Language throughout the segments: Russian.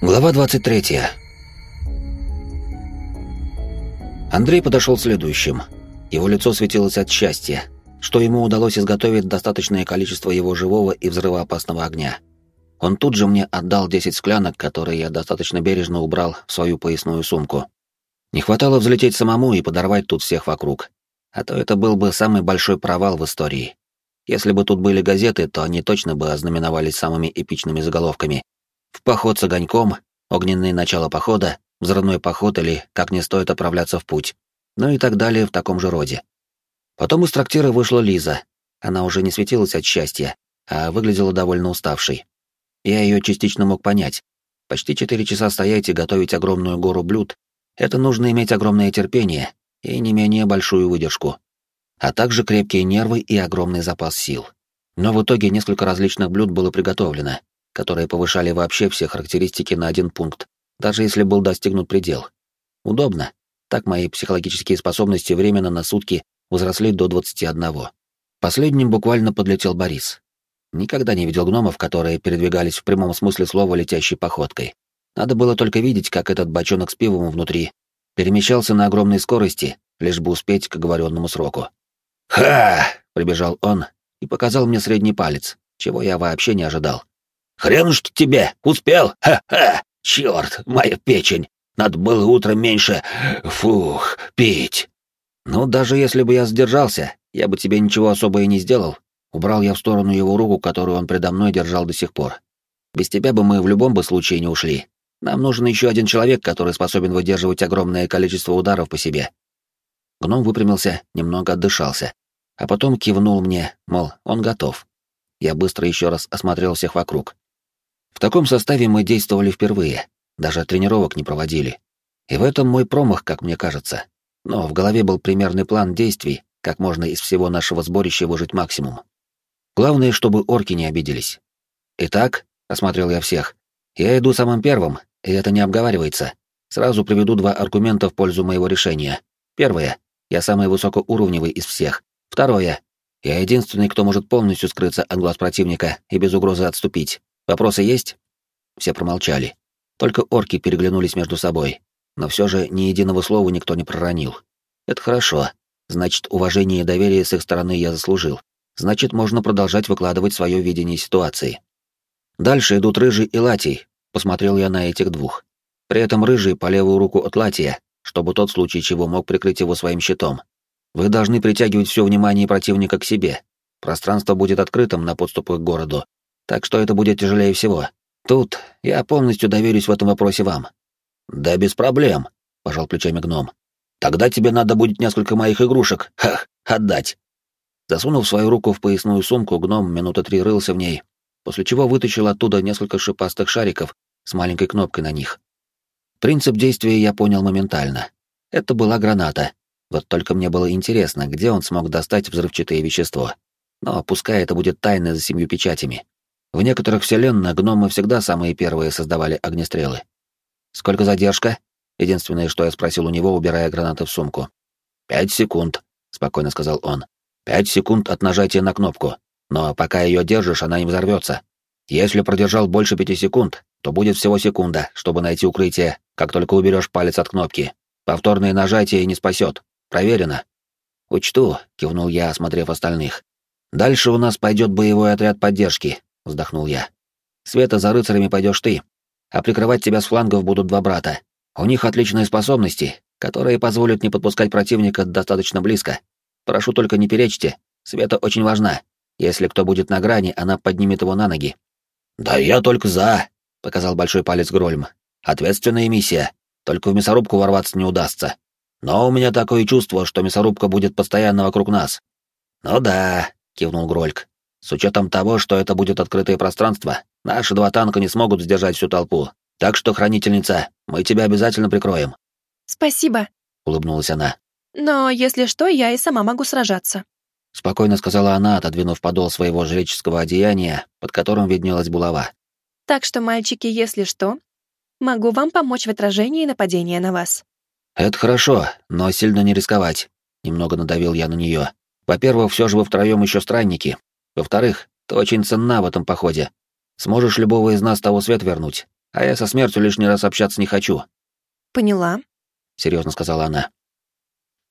Глава 23. Андрей подошел следующим. Его лицо светилось от счастья, что ему удалось изготовить достаточное количество его живого и взрывоопасного огня. Он тут же мне отдал 10 склянок, которые я достаточно бережно убрал в свою поясную сумку. Не хватало взлететь самому и подорвать тут всех вокруг. А то это был бы самый большой провал в истории. Если бы тут были газеты, то они точно бы ознаменовались самыми эпичными заголовками, в поход с огоньком, огненное начало похода, взрывной поход или как не стоит отправляться в путь, ну и так далее в таком же роде. Потом из трактира вышла Лиза. Она уже не светилась от счастья, а выглядела довольно уставшей. Я ее частично мог понять. Почти четыре часа стоять и готовить огромную гору блюд — это нужно иметь огромное терпение и не менее большую выдержку, а также крепкие нервы и огромный запас сил. Но в итоге несколько различных блюд было приготовлено, которые повышали вообще все характеристики на один пункт, даже если был достигнут предел. Удобно. Так мои психологические способности временно на сутки возросли до 21. Последним буквально подлетел Борис. Никогда не видел гномов, которые передвигались в прямом смысле слова летящей походкой. Надо было только видеть, как этот бочонок с пивом внутри перемещался на огромной скорости, лишь бы успеть к оговоренному сроку. «Ха!» — прибежал он и показал мне средний палец, чего я вообще не ожидал. Хренушки тебе, успел? Ха-ха! Черт, моя печень! Надо было утром меньше, фух, пить. Ну, даже если бы я сдержался, я бы тебе ничего особо и не сделал. Убрал я в сторону его руку, которую он предо мной держал до сих пор. Без тебя бы мы в любом бы случае не ушли. Нам нужен еще один человек, который способен выдерживать огромное количество ударов по себе. Гном выпрямился, немного отдышался, а потом кивнул мне, мол, он готов. Я быстро еще раз осмотрел всех вокруг. В таком составе мы действовали впервые, даже тренировок не проводили. И в этом мой промах, как мне кажется. Но в голове был примерный план действий, как можно из всего нашего сборища выжить максимум. Главное, чтобы орки не обиделись. Итак, осмотрел я всех. Я иду самым первым, и это не обговаривается. Сразу приведу два аргумента в пользу моего решения. Первое. Я самый высокоуровневый из всех. Второе. Я единственный, кто может полностью скрыться от глаз противника и без угрозы отступить. Вопросы есть? Все промолчали. Только орки переглянулись между собой. Но все же ни единого слова никто не проронил. Это хорошо. Значит, уважение и доверие с их стороны я заслужил. Значит, можно продолжать выкладывать свое видение ситуации. Дальше идут Рыжий и Латий. Посмотрел я на этих двух. При этом Рыжий по левую руку от Латия, чтобы тот в случае чего мог прикрыть его своим щитом. Вы должны притягивать все внимание противника к себе. Пространство будет открытым на подступы к городу, так что это будет тяжелее всего. Тут я полностью доверюсь в этом вопросе вам. Да без проблем, пожал плечами гном. Тогда тебе надо будет несколько моих игрушек, хах, отдать. Засунув свою руку в поясную сумку, гном минуты три рылся в ней, после чего вытащил оттуда несколько шипастых шариков с маленькой кнопкой на них. Принцип действия я понял моментально. Это была граната. Вот только мне было интересно, где он смог достать взрывчатое вещество. Но пускай это будет тайна за семью печатями. В некоторых вселенных гномы всегда самые первые создавали огнестрелы. «Сколько задержка?» — единственное, что я спросил у него, убирая гранаты в сумку. «Пять секунд», — спокойно сказал он. «Пять секунд от нажатия на кнопку. Но пока ее держишь, она не взорвется. Если продержал больше пяти секунд, то будет всего секунда, чтобы найти укрытие, как только уберешь палец от кнопки. Повторное нажатие не спасет. Проверено». «Учту», — кивнул я, осмотрев остальных. «Дальше у нас пойдет боевой отряд поддержки, вздохнул я. Света, за рыцарями пойдешь ты, а прикрывать тебя с флангов будут два брата. У них отличные способности, которые позволят не подпускать противника достаточно близко. Прошу только не перечьте, Света очень важна. Если кто будет на грани, она поднимет его на ноги. «Да я только за», — показал большой палец Грольм. «Ответственная миссия. Только в мясорубку ворваться не удастся. Но у меня такое чувство, что мясорубка будет постоянно вокруг нас». «Ну да», — кивнул Грольк. С учетом того, что это будет открытое пространство, наши два танка не смогут сдержать всю толпу. Так что, хранительница, мы тебя обязательно прикроем. Спасибо, улыбнулась она. Но если что, я и сама могу сражаться. Спокойно сказала она, отодвинув подол своего жреческого одеяния, под которым виднелась булава. Так что, мальчики, если что, могу вам помочь в отражении нападения на вас. Это хорошо, но сильно не рисковать. Немного надавил я на нее. Во-первых, все же вы втроем еще странники, во-вторых, ты очень ценна в этом походе. Сможешь любого из нас того свет вернуть. а я со смертью лишний раз общаться не хочу. Поняла, серьезно сказала она.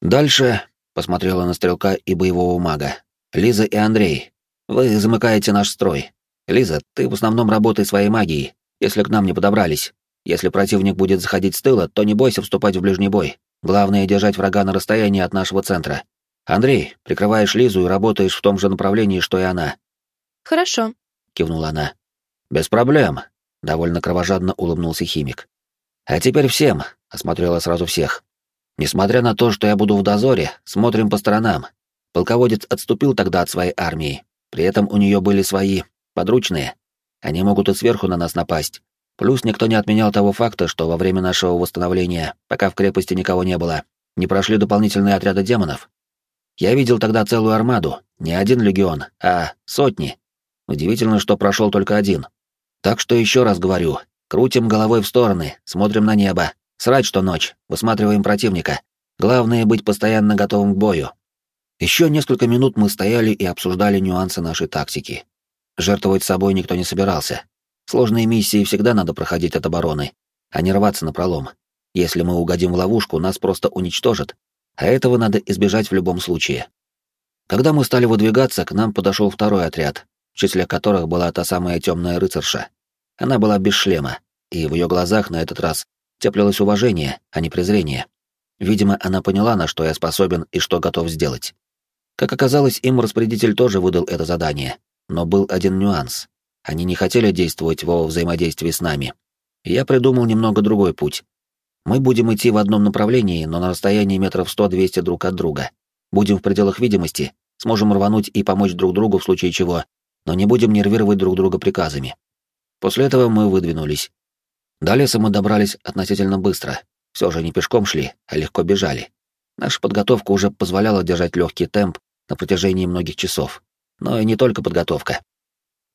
Дальше посмотрела на стрелка и боевого мага. Лиза и Андрей, вы замыкаете наш строй. Лиза, ты в основном работай своей магией, если к нам не подобрались. Если противник будет заходить с тыла, то не бойся вступать в ближний бой. Главное — держать врага на расстоянии от нашего центра. Андрей, прикрываешь Лизу и работаешь в том же направлении, что и она. Хорошо, кивнула она. Без проблем, довольно кровожадно улыбнулся химик. А теперь всем, осмотрела сразу всех. Несмотря на то, что я буду в дозоре, смотрим по сторонам. Полководец отступил тогда от своей армии. При этом у нее были свои подручные. Они могут и сверху на нас напасть. Плюс никто не отменял того факта, что во время нашего восстановления, пока в крепости никого не было, не прошли дополнительные отряды демонов. Я видел тогда целую армаду, не один легион, а сотни. Удивительно, что прошел только один. Так что еще раз говорю, крутим головой в стороны, смотрим на небо, срать что ночь, высматриваем противника. Главное быть постоянно готовым к бою. Еще несколько минут мы стояли и обсуждали нюансы нашей тактики. Жертвовать собой никто не собирался. Сложные миссии всегда надо проходить от обороны, а не рваться на пролом. Если мы угодим в ловушку, нас просто уничтожат, а этого надо избежать в любом случае. Когда мы стали выдвигаться, к нам подошел второй отряд, в числе которых была та самая темная рыцарша. Она была без шлема, и в ее глазах на этот раз теплилось уважение, а не презрение. Видимо, она поняла, на что я способен и что готов сделать. Как оказалось, им распорядитель тоже выдал это задание, но был один нюанс. Они не хотели действовать во взаимодействии с нами. Я придумал немного другой путь. Мы будем идти в одном направлении, но на расстоянии метров 100-200 друг от друга. Будем в пределах видимости, сможем рвануть и помочь друг другу в случае чего, но не будем нервировать друг друга приказами. После этого мы выдвинулись. До леса мы добрались относительно быстро. Все же не пешком шли, а легко бежали. Наша подготовка уже позволяла держать легкий темп на протяжении многих часов. Но и не только подготовка.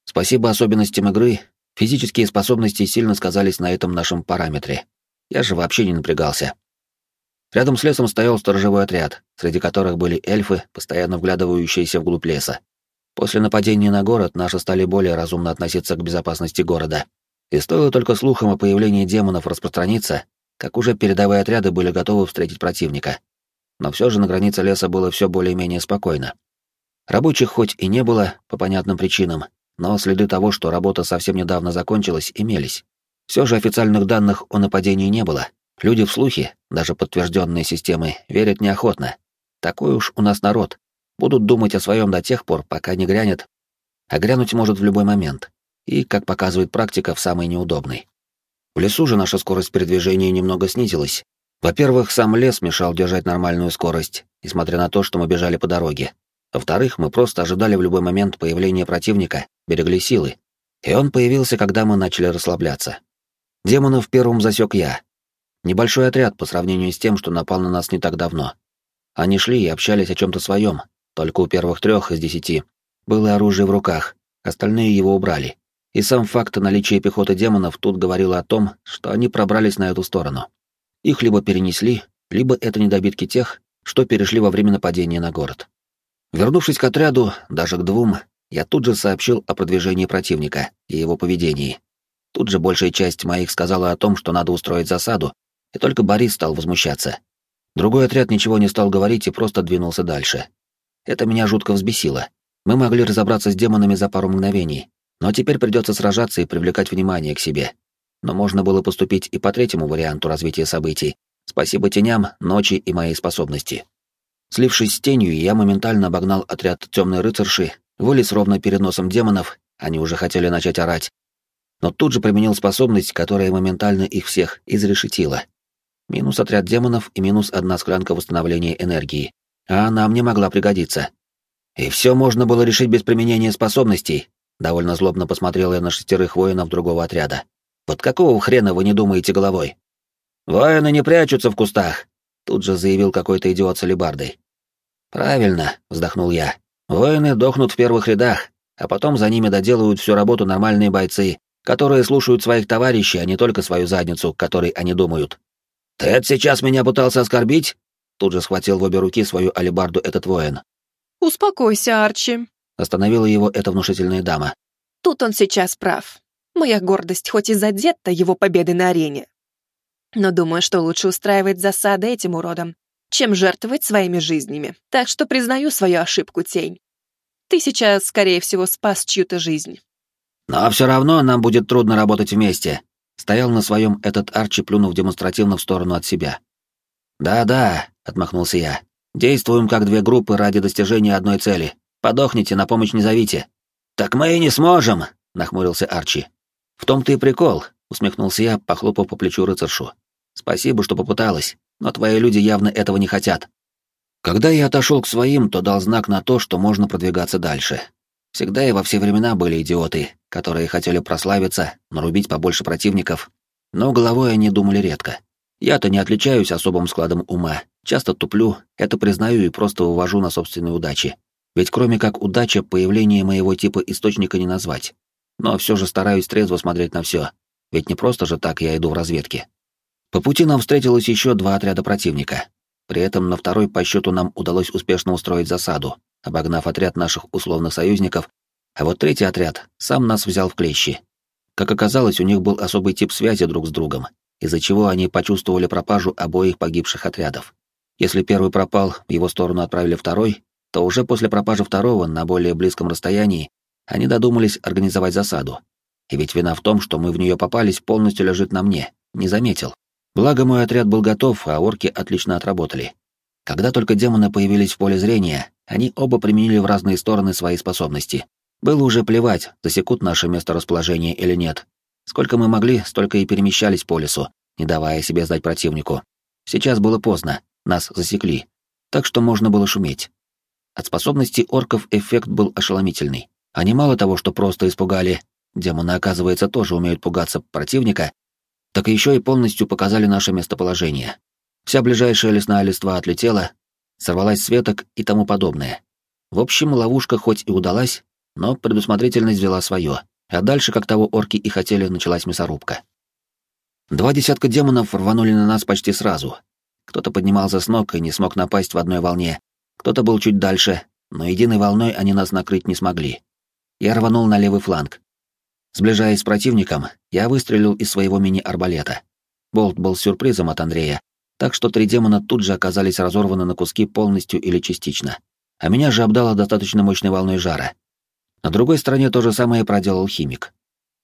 Спасибо особенностям игры, физические способности сильно сказались на этом нашем параметре. Я же вообще не напрягался. Рядом с лесом стоял сторожевой отряд, среди которых были эльфы, постоянно вглядывающиеся вглубь леса. После нападения на город наши стали более разумно относиться к безопасности города. И стоило только слухам о появлении демонов распространиться, как уже передовые отряды были готовы встретить противника. Но все же на границе леса было все более-менее спокойно. Рабочих хоть и не было, по понятным причинам, но следы того, что работа совсем недавно закончилась, имелись. Все же официальных данных о нападении не было. Люди в слухи, даже подтвержденные системы, верят неохотно. Такой уж у нас народ. Будут думать о своем до тех пор, пока не грянет. А грянуть может в любой момент. И, как показывает практика, в самый неудобный. В лесу же наша скорость передвижения немного снизилась. Во-первых, сам лес мешал держать нормальную скорость, несмотря на то, что мы бежали по дороге. Во-вторых, мы просто ожидали в любой момент появления противника, берегли силы. И он появился, когда мы начали расслабляться. Демонов первым засек я. Небольшой отряд по сравнению с тем, что напал на нас не так давно. Они шли и общались о чем-то своем, только у первых трех из десяти было оружие в руках, остальные его убрали. И сам факт наличия пехоты демонов тут говорил о том, что они пробрались на эту сторону. Их либо перенесли, либо это недобитки тех, что перешли во время нападения на город. Вернувшись к отряду, даже к двум, я тут же сообщил о продвижении противника и его поведении, Тут же большая часть моих сказала о том, что надо устроить засаду, и только Борис стал возмущаться. Другой отряд ничего не стал говорить и просто двинулся дальше. Это меня жутко взбесило. Мы могли разобраться с демонами за пару мгновений, но теперь придется сражаться и привлекать внимание к себе. Но можно было поступить и по третьему варианту развития событий. Спасибо теням, ночи и моей способности. Слившись с тенью, я моментально обогнал отряд темной рыцарши, вылез ровно перед носом демонов, они уже хотели начать орать, но тут же применил способность, которая моментально их всех изрешетила. Минус отряд демонов и минус одна склянка восстановления энергии. А она мне могла пригодиться. И все можно было решить без применения способностей. Довольно злобно посмотрел я на шестерых воинов другого отряда. Вот какого хрена вы не думаете головой? Воины не прячутся в кустах, тут же заявил какой-то идиот с алебардой. Правильно, вздохнул я. Воины дохнут в первых рядах, а потом за ними доделают всю работу нормальные бойцы, которые слушают своих товарищей, а не только свою задницу, которой они думают. «Ты это сейчас меня пытался оскорбить?» Тут же схватил в обе руки свою алебарду этот воин. «Успокойся, Арчи», — остановила его эта внушительная дама. «Тут он сейчас прав. Моя гордость хоть и задета его победой на арене. Но думаю, что лучше устраивать засады этим уродам, чем жертвовать своими жизнями. Так что признаю свою ошибку, Тень. Ты сейчас, скорее всего, спас чью-то жизнь. Но все равно нам будет трудно работать вместе. Стоял на своем этот Арчи, плюнув демонстративно в сторону от себя. Да-да, отмахнулся я. Действуем как две группы ради достижения одной цели. Подохните, на помощь не зовите. Так мы и не сможем, нахмурился Арчи. В том-то и прикол, усмехнулся я, похлопав по плечу рыцаршу. Спасибо, что попыталась, но твои люди явно этого не хотят. Когда я отошел к своим, то дал знак на то, что можно продвигаться дальше. Всегда и во все времена были идиоты, которые хотели прославиться, нарубить побольше противников, но головой они думали редко. Я-то не отличаюсь особым складом ума, часто туплю, это признаю и просто увожу на собственные удачи. Ведь кроме как удача, появление моего типа источника не назвать. Но все же стараюсь трезво смотреть на все, ведь не просто же так я иду в разведке. По пути нам встретилось еще два отряда противника. При этом на второй по счету нам удалось успешно устроить засаду, обогнав отряд наших условных союзников, а вот третий отряд сам нас взял в клещи. Как оказалось, у них был особый тип связи друг с другом, из-за чего они почувствовали пропажу обоих погибших отрядов. Если первый пропал, в его сторону отправили второй, то уже после пропажи второго на более близком расстоянии они додумались организовать засаду. И ведь вина в том, что мы в нее попались, полностью лежит на мне, не заметил. Благо мой отряд был готов, а орки отлично отработали. Когда только демоны появились в поле зрения, они оба применили в разные стороны свои способности. Было уже плевать, засекут наше месторасположение или нет. Сколько мы могли, столько и перемещались по лесу, не давая себе сдать противнику. Сейчас было поздно, нас засекли, так что можно было шуметь. От способностей орков эффект был ошеломительный. Они мало того, что просто испугали, демоны, оказывается, тоже умеют пугаться противника, так еще и полностью показали наше местоположение. Вся ближайшая лесная листва отлетела, сорвалась с веток и тому подобное. В общем, ловушка хоть и удалась, но предусмотрительность взяла свое, а дальше, как того орки и хотели, началась мясорубка. Два десятка демонов рванули на нас почти сразу. Кто-то поднимался с ног и не смог напасть в одной волне, кто-то был чуть дальше, но единой волной они нас накрыть не смогли. Я рванул на левый фланг, Сближаясь с противником, я выстрелил из своего мини-арбалета. Болт был сюрпризом от Андрея, так что три демона тут же оказались разорваны на куски полностью или частично. А меня же обдало достаточно мощной волной жара. На другой стороне то же самое проделал химик.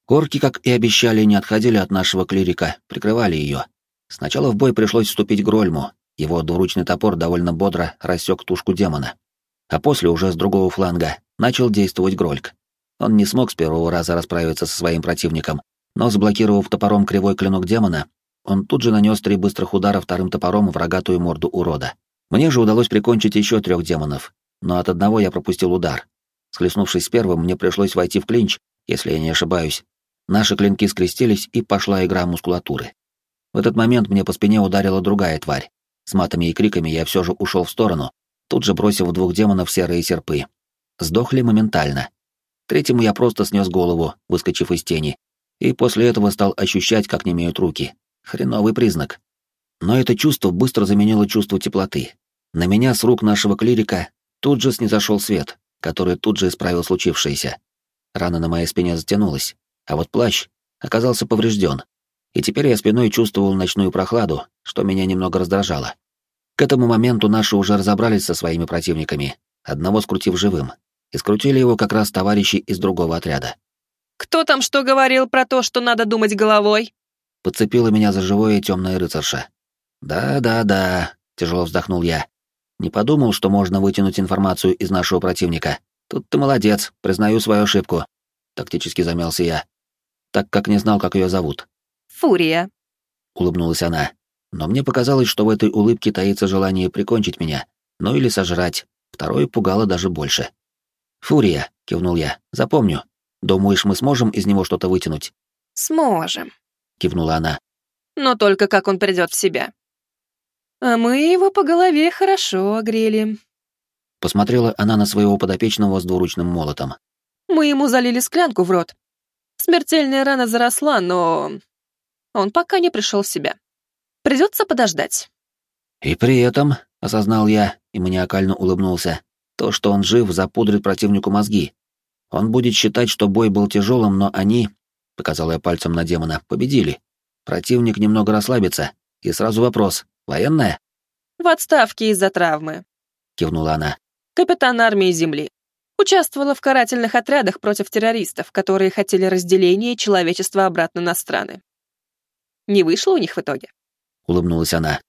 Корки, как и обещали, не отходили от нашего клирика, прикрывали ее. Сначала в бой пришлось вступить Грольму, его двуручный топор довольно бодро рассек тушку демона. А после уже с другого фланга начал действовать Грольк. Он не смог с первого раза расправиться со своим противником, но, заблокировав топором кривой клинок демона, он тут же нанес три быстрых удара вторым топором в рогатую морду урода. Мне же удалось прикончить еще трех демонов, но от одного я пропустил удар. Схлестнувшись с первым, мне пришлось войти в клинч, если я не ошибаюсь. Наши клинки скрестились, и пошла игра мускулатуры. В этот момент мне по спине ударила другая тварь. С матами и криками я все же ушел в сторону, тут же бросив двух демонов серые серпы. Сдохли моментально. Третьему я просто снес голову, выскочив из тени, и после этого стал ощущать, как не имеют руки. Хреновый признак. Но это чувство быстро заменило чувство теплоты. На меня с рук нашего клирика тут же снизошел свет, который тут же исправил случившееся. Рана на моей спине затянулась, а вот плащ оказался поврежден, и теперь я спиной чувствовал ночную прохладу, что меня немного раздражало. К этому моменту наши уже разобрались со своими противниками, одного скрутив живым, и скрутили его как раз товарищи из другого отряда. «Кто там что говорил про то, что надо думать головой?» Подцепила меня за живое темная рыцарша. «Да-да-да», — тяжело вздохнул я. «Не подумал, что можно вытянуть информацию из нашего противника. Тут ты молодец, признаю свою ошибку», — тактически замялся я, так как не знал, как ее зовут. «Фурия», — улыбнулась она. Но мне показалось, что в этой улыбке таится желание прикончить меня, ну или сожрать. Второе пугало даже больше. «Фурия», — кивнул я, — «запомню. Думаешь, мы сможем из него что-то вытянуть?» «Сможем», — кивнула она. «Но только как он придет в себя. А мы его по голове хорошо огрели». Посмотрела она на своего подопечного с двуручным молотом. «Мы ему залили склянку в рот. Смертельная рана заросла, но... Он пока не пришел в себя. Придется подождать». «И при этом», — осознал я и маниакально улыбнулся, то, что он жив, запудрит противнику мозги. Он будет считать, что бой был тяжелым, но они... показал я пальцем на демона, победили. Противник немного расслабится, и сразу вопрос, военная? В отставке из-за травмы, кивнула она. Капитан армии Земли. Участвовала в карательных отрядах против террористов, которые хотели разделения человечества обратно на страны. Не вышло у них в итоге. Улыбнулась она.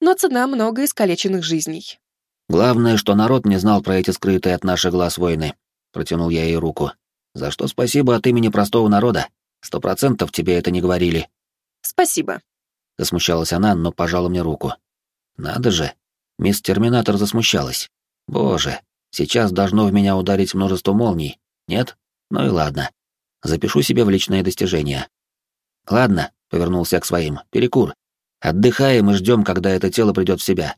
Но цена много искалеченных жизней. Главное, что народ не знал про эти скрытые от наших глаз войны. Протянул я ей руку. За что спасибо от имени простого народа. Сто процентов тебе это не говорили. Спасибо. Засмущалась она, но пожала мне руку. Надо же. Мисс Терминатор засмущалась. Боже, сейчас должно в меня ударить множество молний. Нет? Ну и ладно. Запишу себе в личные достижения. Ладно, повернулся к своим. Перекур. Отдыхаем и ждем, когда это тело придет в себя.